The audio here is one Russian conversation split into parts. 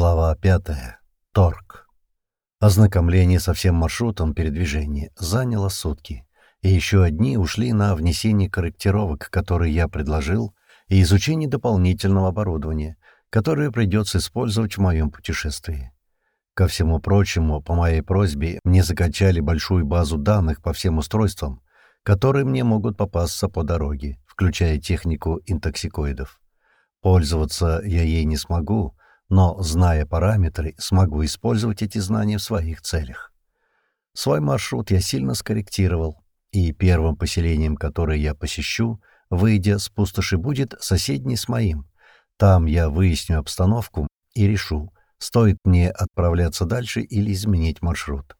Глава 5. Торг. Ознакомление со всем маршрутом передвижения заняло сутки, и еще одни ушли на внесение корректировок, которые я предложил, и изучение дополнительного оборудования, которое придется использовать в моем путешествии. Ко всему прочему, по моей просьбе, мне закачали большую базу данных по всем устройствам, которые мне могут попасться по дороге, включая технику интоксикоидов. Пользоваться я ей не смогу, но, зная параметры, смогу использовать эти знания в своих целях. Свой маршрут я сильно скорректировал, и первым поселением, которое я посещу, выйдя с пустоши, будет соседний с моим. Там я выясню обстановку и решу, стоит мне отправляться дальше или изменить маршрут.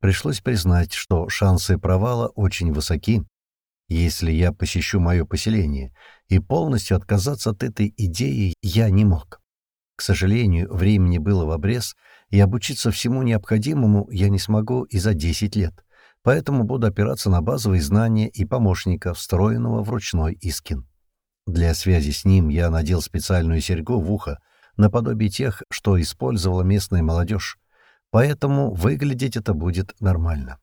Пришлось признать, что шансы провала очень высоки, если я посещу мое поселение, и полностью отказаться от этой идеи я не мог. К сожалению, времени было в обрез, и обучиться всему необходимому я не смогу и за 10 лет, поэтому буду опираться на базовые знания и помощника, встроенного в ручной Искин. Для связи с ним я надел специальную серьгу в ухо, наподобие тех, что использовала местная молодежь, поэтому выглядеть это будет нормально.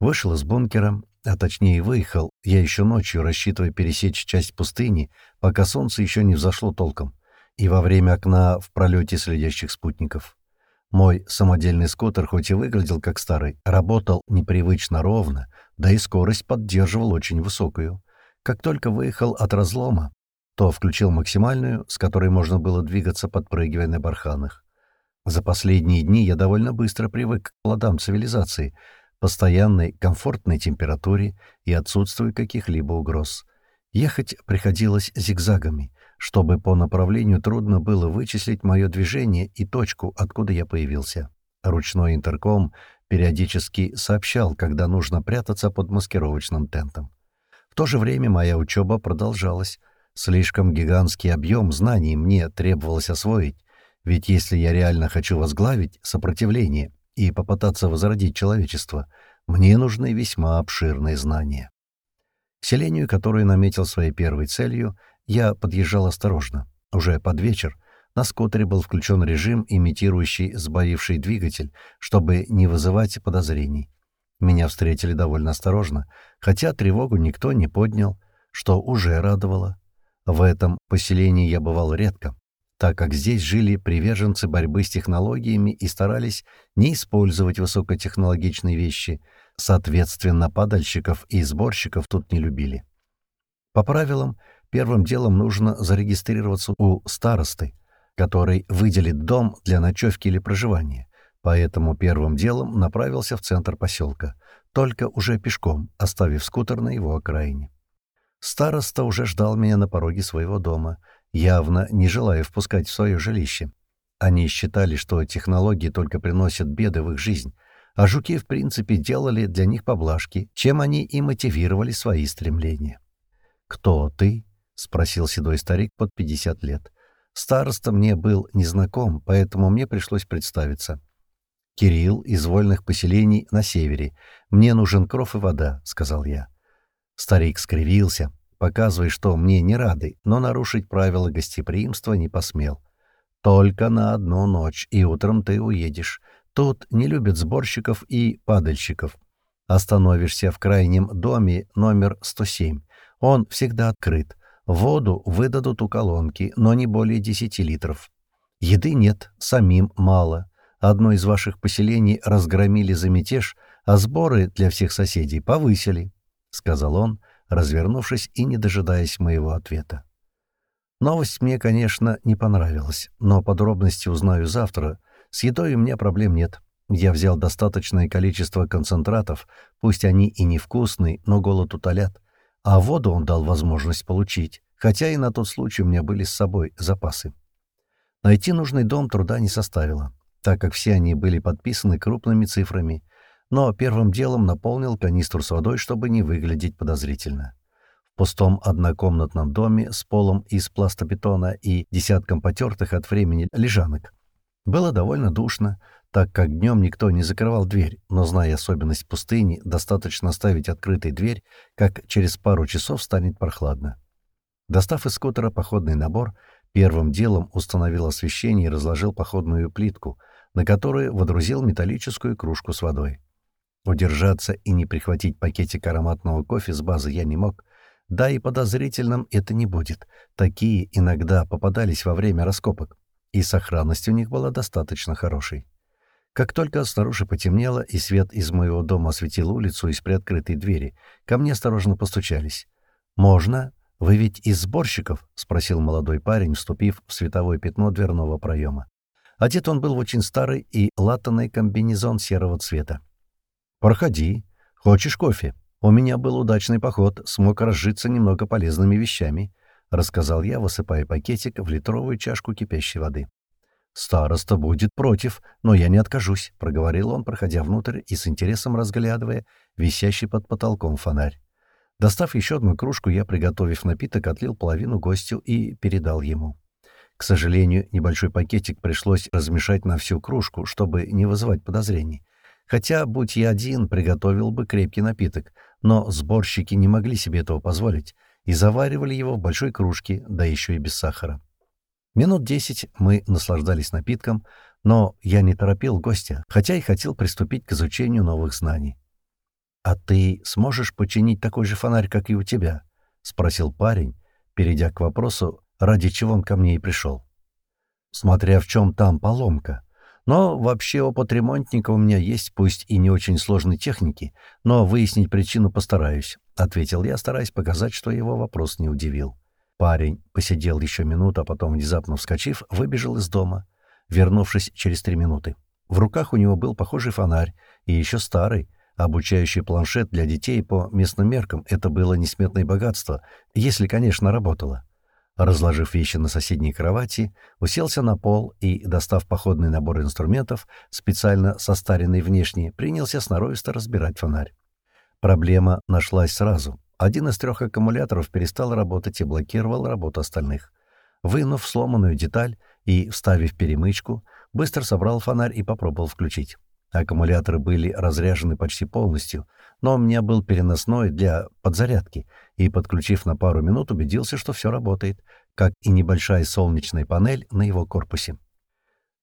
Вышел из бункера, а точнее выехал, я еще ночью рассчитывая пересечь часть пустыни, пока солнце еще не взошло толком и во время окна в пролете следящих спутников. Мой самодельный скутер, хоть и выглядел как старый, работал непривычно ровно, да и скорость поддерживал очень высокую. Как только выехал от разлома, то включил максимальную, с которой можно было двигаться, подпрыгивая на барханах. За последние дни я довольно быстро привык к плодам цивилизации, постоянной комфортной температуре и отсутствию каких-либо угроз. Ехать приходилось зигзагами, чтобы по направлению трудно было вычислить мое движение и точку, откуда я появился. Ручной интерком периодически сообщал, когда нужно прятаться под маскировочным тентом. В то же время моя учеба продолжалась. Слишком гигантский объем знаний мне требовалось освоить, ведь если я реально хочу возглавить сопротивление и попытаться возродить человечество, мне нужны весьма обширные знания. К селению, которое наметил своей первой целью — я подъезжал осторожно. Уже под вечер на скутере был включен режим, имитирующий сбоивший двигатель, чтобы не вызывать подозрений. Меня встретили довольно осторожно, хотя тревогу никто не поднял, что уже радовало. В этом поселении я бывал редко, так как здесь жили приверженцы борьбы с технологиями и старались не использовать высокотехнологичные вещи, соответственно, падальщиков и сборщиков тут не любили. По правилам, первым делом нужно зарегистрироваться у старосты, который выделит дом для ночевки или проживания. Поэтому первым делом направился в центр поселка, только уже пешком, оставив скутер на его окраине. Староста уже ждал меня на пороге своего дома, явно не желая впускать в свое жилище. Они считали, что технологии только приносят беды в их жизнь, а жуки, в принципе, делали для них поблажки, чем они и мотивировали свои стремления. «Кто ты?» — спросил седой старик под пятьдесят лет. Староста мне был незнаком, поэтому мне пришлось представиться. «Кирилл из вольных поселений на севере. Мне нужен кров и вода», — сказал я. Старик скривился, показывая, что мне не рады, но нарушить правила гостеприимства не посмел. «Только на одну ночь, и утром ты уедешь. Тут не любят сборщиков и падальщиков. Остановишься в крайнем доме номер 107. Он всегда открыт. Воду выдадут у колонки, но не более 10 литров. Еды нет, самим мало. Одно из ваших поселений разгромили за мятеж, а сборы для всех соседей повысили, — сказал он, развернувшись и не дожидаясь моего ответа. Новость мне, конечно, не понравилась, но подробности узнаю завтра. С едой у меня проблем нет. Я взял достаточное количество концентратов, пусть они и невкусные, но голод утолят а воду он дал возможность получить, хотя и на тот случай у меня были с собой запасы. Найти нужный дом труда не составило, так как все они были подписаны крупными цифрами, но первым делом наполнил канистру с водой, чтобы не выглядеть подозрительно. В пустом однокомнатном доме с полом из пластобетона и десятком потертых от времени лежанок. Было довольно душно, так как днем никто не закрывал дверь, но, зная особенность пустыни, достаточно оставить открытой дверь, как через пару часов станет прохладно. Достав из скутера походный набор, Первым делом установил освещение и разложил походную плитку, на которую водрузил металлическую кружку с водой. Удержаться и не прихватить пакетик ароматного кофе с базы я не мог. Да и подозрительным это не будет. Такие иногда попадались во время раскопок. И сохранность у них была достаточно хорошей. Как только снаружи потемнело, и свет из моего дома осветил улицу из приоткрытой двери, ко мне осторожно постучались. «Можно? Вы ведь из сборщиков?» — спросил молодой парень, вступив в световое пятно дверного проема. Одет он был в очень старый и латанный комбинезон серого цвета. «Проходи. Хочешь кофе? У меня был удачный поход, смог разжиться немного полезными вещами», — рассказал я, высыпая пакетик в литровую чашку кипящей воды. «Староста будет против, но я не откажусь», — проговорил он, проходя внутрь и с интересом разглядывая висящий под потолком фонарь. Достав еще одну кружку, я, приготовив напиток, отлил половину гостю и передал ему. К сожалению, небольшой пакетик пришлось размешать на всю кружку, чтобы не вызывать подозрений. Хотя, будь я один, приготовил бы крепкий напиток, но сборщики не могли себе этого позволить и заваривали его в большой кружке, да еще и без сахара. Минут десять мы наслаждались напитком, но я не торопил гостя, хотя и хотел приступить к изучению новых знаний. «А ты сможешь починить такой же фонарь, как и у тебя?» — спросил парень, перейдя к вопросу, ради чего он ко мне и пришел. «Смотря в чем там поломка», но вообще опыт ремонтника у меня есть, пусть и не очень сложной техники, но выяснить причину постараюсь», — ответил я, стараясь показать, что его вопрос не удивил. Парень посидел еще минуту, а потом, внезапно вскочив, выбежал из дома, вернувшись через три минуты. В руках у него был похожий фонарь, и еще старый, обучающий планшет для детей по местным меркам. Это было несметное богатство, если, конечно, работало. Разложив вещи на соседней кровати, уселся на пол и, достав походный набор инструментов, специально состаренный внешне, принялся сноровисто разбирать фонарь. Проблема нашлась сразу. Один из трех аккумуляторов перестал работать и блокировал работу остальных. Вынув сломанную деталь и вставив перемычку, быстро собрал фонарь и попробовал включить. Аккумуляторы были разряжены почти полностью, но у меня был переносной для подзарядки, и, подключив на пару минут, убедился, что все работает, как и небольшая солнечная панель на его корпусе.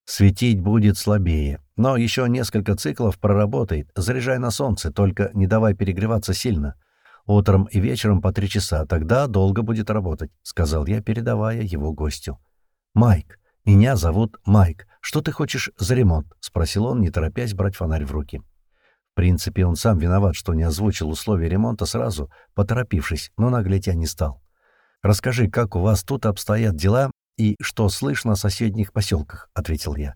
Светить будет слабее, но еще несколько циклов проработает, заряжай на солнце, только не давай перегреваться сильно. Утром и вечером по три часа, тогда долго будет работать», — сказал я, передавая его гостю. «Майк, меня зовут Майк. Что ты хочешь за ремонт?» — спросил он, не торопясь брать фонарь в руки. В принципе, он сам виноват, что не озвучил условия ремонта сразу, поторопившись, но наглеть я не стал. «Расскажи, как у вас тут обстоят дела и что слышно о соседних поселках?» — ответил я.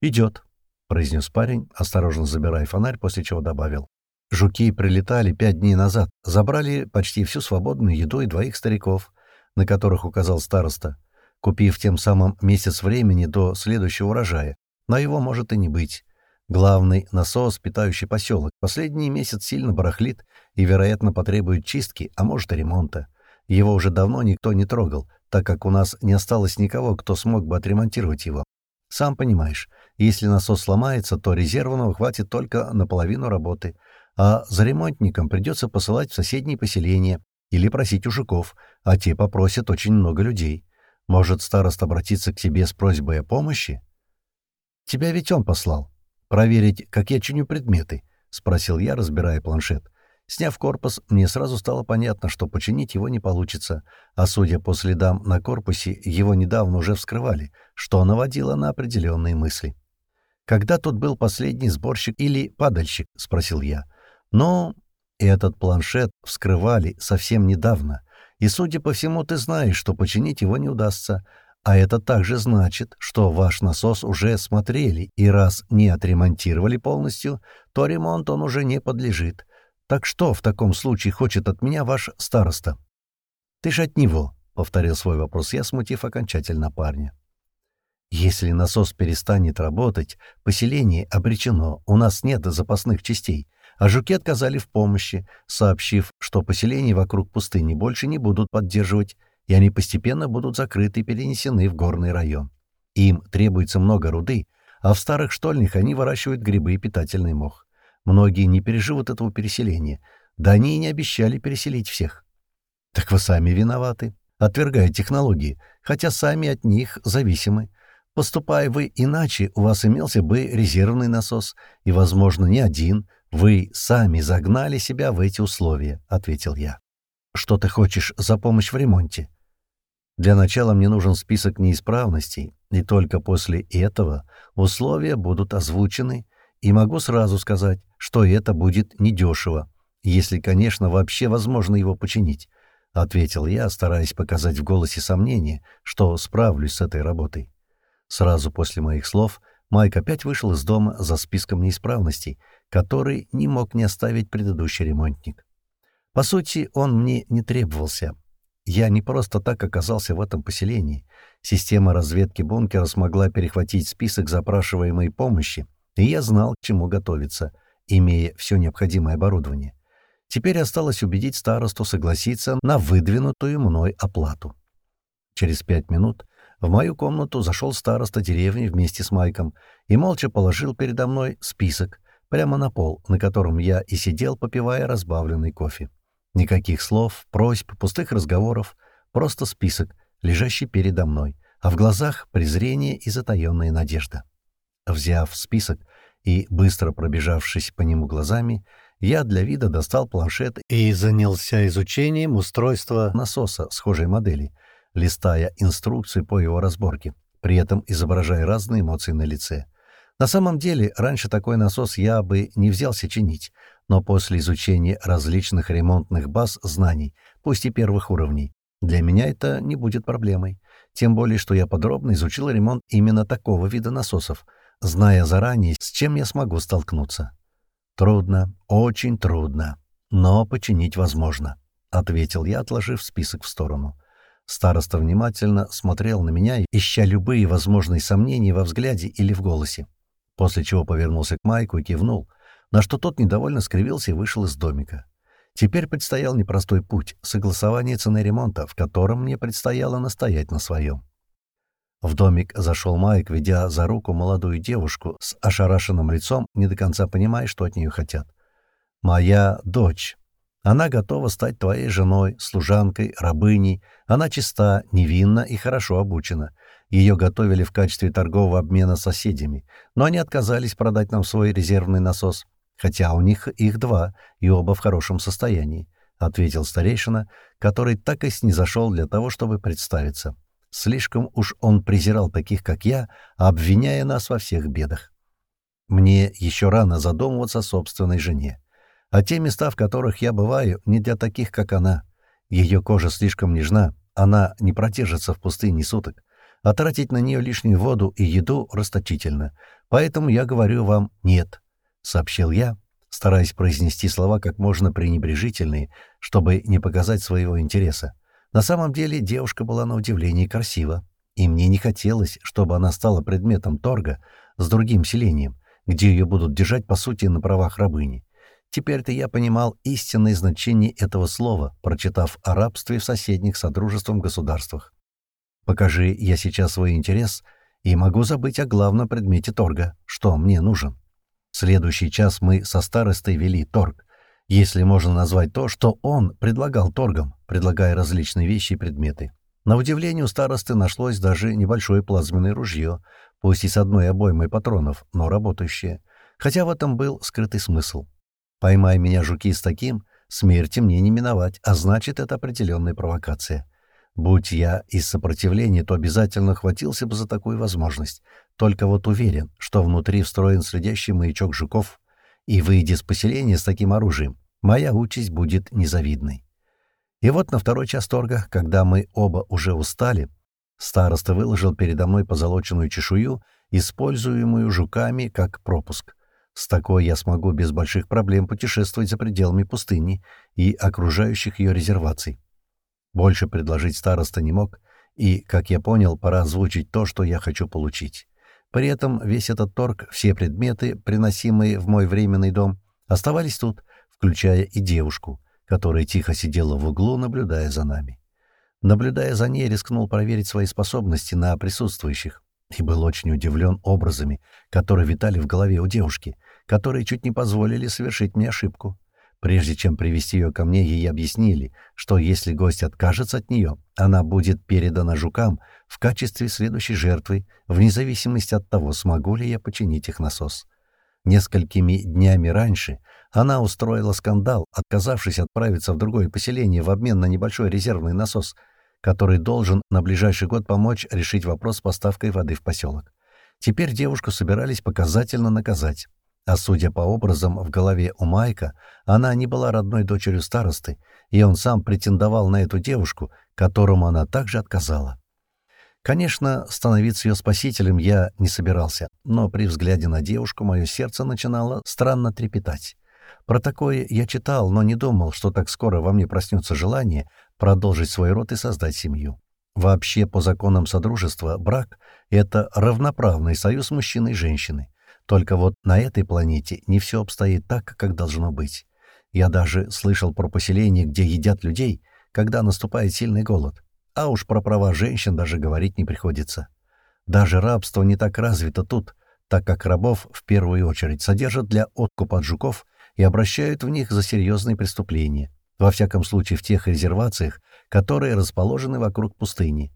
«Идет», — произнес парень, осторожно забирая фонарь, после чего добавил. «Жуки прилетали пять дней назад, забрали почти всю свободную еду и двоих стариков, на которых указал староста купив тем самым месяц времени до следующего урожая, но его может и не быть. Главный насос, питающий поселок, последний месяц сильно барахлит и, вероятно, потребует чистки, а может и ремонта. Его уже давно никто не трогал, так как у нас не осталось никого, кто смог бы отремонтировать его. Сам понимаешь, если насос сломается, то резервного хватит только на половину работы, а за ремонтником придется посылать в соседние поселения или просить у жуков, а те попросят очень много людей. Может, старост обратиться к тебе с просьбой о помощи? — Тебя ведь он послал. Проверить, как я чиню предметы, — спросил я, разбирая планшет. Сняв корпус, мне сразу стало понятно, что починить его не получится, а судя по следам на корпусе, его недавно уже вскрывали, что наводило на определенные мысли. «Когда тут был последний сборщик или падальщик?» — спросил я. «Ну, этот планшет вскрывали совсем недавно, и, судя по всему, ты знаешь, что починить его не удастся. А это также значит, что ваш насос уже смотрели, и раз не отремонтировали полностью, то ремонт он уже не подлежит. Так что в таком случае хочет от меня ваш староста? Ты же от него, — повторил свой вопрос я, смутив окончательно парня. Если насос перестанет работать, поселение обречено, у нас нет запасных частей а жуки отказали в помощи, сообщив, что поселения вокруг пустыни больше не будут поддерживать, и они постепенно будут закрыты и перенесены в горный район. Им требуется много руды, а в старых штольнях они выращивают грибы и питательный мох. Многие не переживут этого переселения, да они и не обещали переселить всех. Так вы сами виноваты. Отвергая технологии, хотя сами от них зависимы. Поступая вы иначе, у вас имелся бы резервный насос, и, возможно, не один. Вы сами загнали себя в эти условия», — ответил я. «Что ты хочешь за помощь в ремонте?» «Для начала мне нужен список неисправностей, и только после этого условия будут озвучены, и могу сразу сказать, что это будет недешево, если, конечно, вообще возможно его починить», — ответил я, стараясь показать в голосе сомнение, что справлюсь с этой работой. Сразу после моих слов Майк опять вышел из дома за списком неисправностей, который не мог не оставить предыдущий ремонтник. По сути, он мне не требовался. Я не просто так оказался в этом поселении. Система разведки бункера смогла перехватить список запрашиваемой помощи, и я знал, к чему готовиться, имея все необходимое оборудование. Теперь осталось убедить старосту согласиться на выдвинутую мной оплату. Через пять минут в мою комнату зашел староста деревни вместе с Майком и молча положил передо мной список прямо на пол, на котором я и сидел, попивая разбавленный кофе. Никаких слов, просьб, пустых разговоров, просто список, лежащий передо мной, а в глазах презрение и затаённая надежда. Взяв список и быстро пробежавшись по нему глазами, я для вида достал планшет и занялся изучением устройства насоса схожей модели — листая инструкции по его разборке, при этом изображая разные эмоции на лице. На самом деле, раньше такой насос я бы не взялся чинить, но после изучения различных ремонтных баз знаний, пусть и первых уровней, для меня это не будет проблемой. Тем более, что я подробно изучил ремонт именно такого вида насосов, зная заранее, с чем я смогу столкнуться. «Трудно, очень трудно, но починить возможно», — ответил я, отложив список в сторону. Староста внимательно смотрел на меня, ища любые возможные сомнения во взгляде или в голосе, после чего повернулся к Майку и кивнул, на что тот недовольно скривился и вышел из домика. Теперь предстоял непростой путь — согласование цены ремонта, в котором мне предстояло настоять на своем. В домик зашел Майк, ведя за руку молодую девушку с ошарашенным лицом, не до конца понимая, что от нее хотят. «Моя дочь», она готова стать твоей женой, служанкой, рабыней. Она чиста, невинна и хорошо обучена. Ее готовили в качестве торгового обмена соседями, но они отказались продать нам свой резервный насос, хотя у них их два, и оба в хорошем состоянии», — ответил старейшина, который так и снизошел для того, чтобы представиться. Слишком уж он презирал таких, как я, обвиняя нас во всех бедах. Мне еще рано задумываться о собственной жене. А те места, в которых я бываю, не для таких, как она. Ее кожа слишком нежна, она не протержится в пустыне суток. А тратить на нее лишнюю воду и еду расточительно. Поэтому я говорю вам «нет», — сообщил я, стараясь произнести слова как можно пренебрежительные, чтобы не показать своего интереса. На самом деле девушка была на удивление красива, и мне не хотелось, чтобы она стала предметом торга с другим селением, где ее будут держать, по сути, на правах рабыни. Теперь-то я понимал истинное значение этого слова, прочитав о рабстве в соседних содружеством государствах. Покажи я сейчас свой интерес, и могу забыть о главном предмете торга, что мне нужен. следующий час мы со старостой вели торг, если можно назвать то, что он предлагал торгом, предлагая различные вещи и предметы. На удивление у старосты нашлось даже небольшое плазменное ружье, пусть и с одной обоймой патронов, но работающее, хотя в этом был скрытый смысл. Поймай меня, жуки, с таким, смерти мне не миновать, а значит, это определенная провокация. Будь я из сопротивления, то обязательно хватился бы за такую возможность. Только вот уверен, что внутри встроен следящий маячок жуков, и, выйдя с поселения с таким оружием, моя участь будет незавидной. И вот на второй час торга, когда мы оба уже устали, староста выложил передо мной позолоченную чешую, используемую жуками как пропуск — с такой я смогу без больших проблем путешествовать за пределами пустыни и окружающих ее резерваций. Больше предложить староста не мог, и, как я понял, пора озвучить то, что я хочу получить. При этом весь этот торг, все предметы, приносимые в мой временный дом, оставались тут, включая и девушку, которая тихо сидела в углу, наблюдая за нами. Наблюдая за ней, рискнул проверить свои способности на присутствующих и был очень удивлен образами, которые витали в голове у девушки, которые чуть не позволили совершить мне ошибку. Прежде чем привести ее ко мне, ей объяснили, что если гость откажется от нее, она будет передана жукам в качестве следующей жертвы, вне зависимости от того, смогу ли я починить их насос. Несколькими днями раньше она устроила скандал, отказавшись отправиться в другое поселение в обмен на небольшой резервный насос, который должен на ближайший год помочь решить вопрос с поставкой воды в поселок. Теперь девушку собирались показательно наказать. А судя по образам в голове у Майка, она не была родной дочерью старосты, и он сам претендовал на эту девушку, которому она также отказала. Конечно, становиться ее спасителем я не собирался, но при взгляде на девушку мое сердце начинало странно трепетать. Про такое я читал, но не думал, что так скоро во мне проснется желание продолжить свой род и создать семью. Вообще, по законам Содружества, брак — это равноправный союз мужчины и женщины. Только вот на этой планете не все обстоит так, как должно быть. Я даже слышал про поселения, где едят людей, когда наступает сильный голод. А уж про права женщин даже говорить не приходится. Даже рабство не так развито тут, так как рабов в первую очередь содержат для откупа от жуков и обращают в них за серьезные преступления, во всяком случае в тех резервациях, которые расположены вокруг пустыни.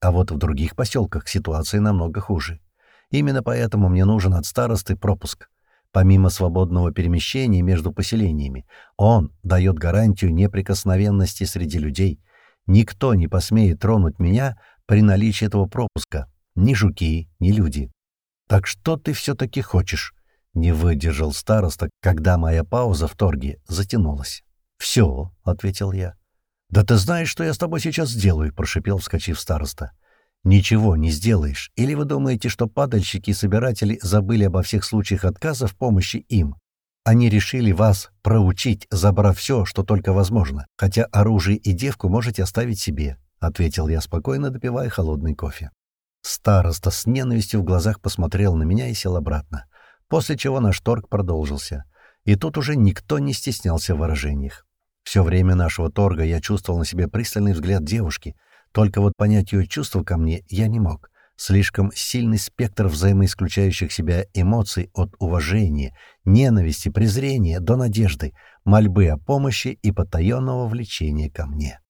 А вот в других поселках ситуация намного хуже. Именно поэтому мне нужен от старосты пропуск. Помимо свободного перемещения между поселениями, он дает гарантию неприкосновенности среди людей. Никто не посмеет тронуть меня при наличии этого пропуска. Ни жуки, ни люди. «Так что ты все-таки хочешь?» — не выдержал староста, когда моя пауза в торге затянулась. «Все», — ответил я. «Да ты знаешь, что я с тобой сейчас сделаю?» — прошипел, вскочив староста ничего не сделаешь. Или вы думаете, что падальщики и собиратели забыли обо всех случаях отказа в помощи им? Они решили вас проучить, забрав все, что только возможно, хотя оружие и девку можете оставить себе», — ответил я спокойно, допивая холодный кофе. Староста с ненавистью в глазах посмотрел на меня и сел обратно, после чего наш торг продолжился. И тут уже никто не стеснялся в выражениях. Все время нашего торга я чувствовал на себе пристальный взгляд девушки, только вот понять ее чувства ко мне я не мог. Слишком сильный спектр взаимоисключающих себя эмоций от уважения, ненависти, презрения до надежды, мольбы о помощи и потаенного влечения ко мне.